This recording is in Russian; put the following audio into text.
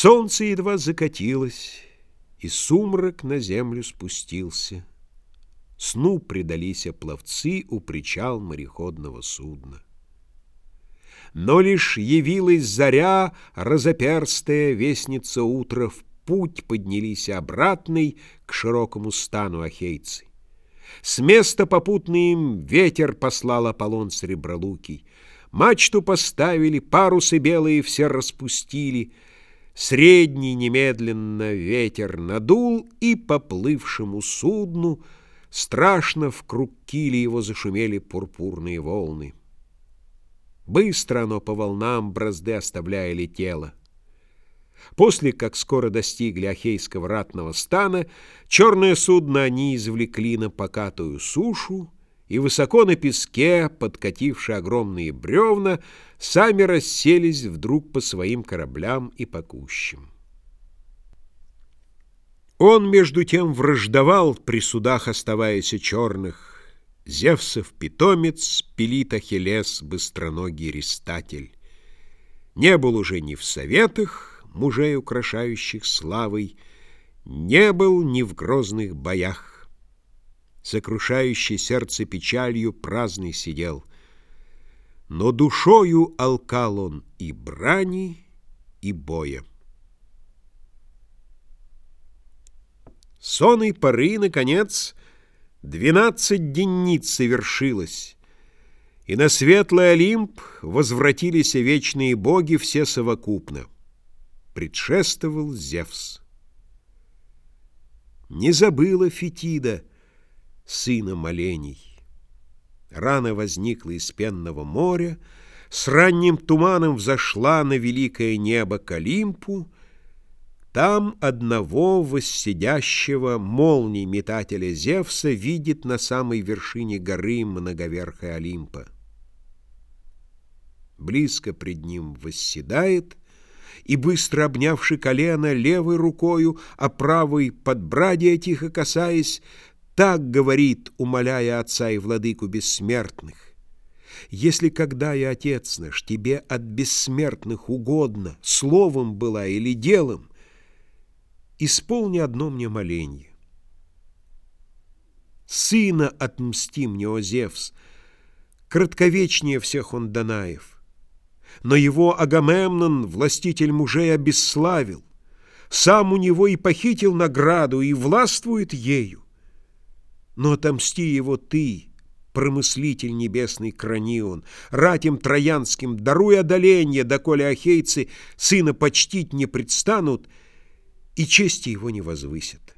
Солнце едва закатилось, и сумрак на землю спустился. Сну предались пловцы у причал мореходного судна. Но лишь явилась заря, разоперстая вестница утра, в путь поднялись обратный к широкому стану ахейцы. С места попутный им ветер послал Аполлон Сребролукий. Мачту поставили, парусы белые все распустили. Средний немедленно ветер надул, и поплывшему судну Страшно в круг кили его зашумели пурпурные волны. Быстро оно по волнам бразды оставляя летело. После, как скоро достигли Ахейского ратного стана, черное судно они извлекли на покатую сушу, и высоко на песке, подкатившие огромные бревна, сами расселись вдруг по своим кораблям и по. Он, между тем, враждовал при судах, оставаясь черных, Зевсов питомец, пилит Ахиллес, быстроногий рестатель. Не был уже ни в советах, мужей, украшающих славой, Не был ни в грозных боях. Сокрушающий сердце печалью праздный сидел, Но душою алкал он и брани, и боя. Сонной поры, наконец, Двенадцать денниц совершилось, И на светлый Олимп Возвратились вечные боги Все совокупно. Предшествовал Зевс. Не забыла Фетида Сына молений. Рано возникла из пенного моря, С ранним туманом взошла На великое небо к Олимпу, там одного воссидящего молний метателя Зевса видит на самой вершине горы многоверхой Олимпа. Близко пред ним восседает, и, быстро обнявши колено левой рукою, а правой подбрадия тихо касаясь, так говорит, умоляя отца и владыку бессмертных. Если когда я, отец наш, тебе от бессмертных угодно, словом была или делом, исполни одно мне моленье. Сына отмсти мне, о Зевс, кратковечнее всех он Данаев. Но его Агамемнон, властитель мужей, обесславил, сам у него и похитил награду, и властвует ею. Но отомсти его ты, промыслитель небесный Кранион, ратим троянским, даруй одоление, доколе ахейцы сына почтить не предстанут — и чести его не возвысят.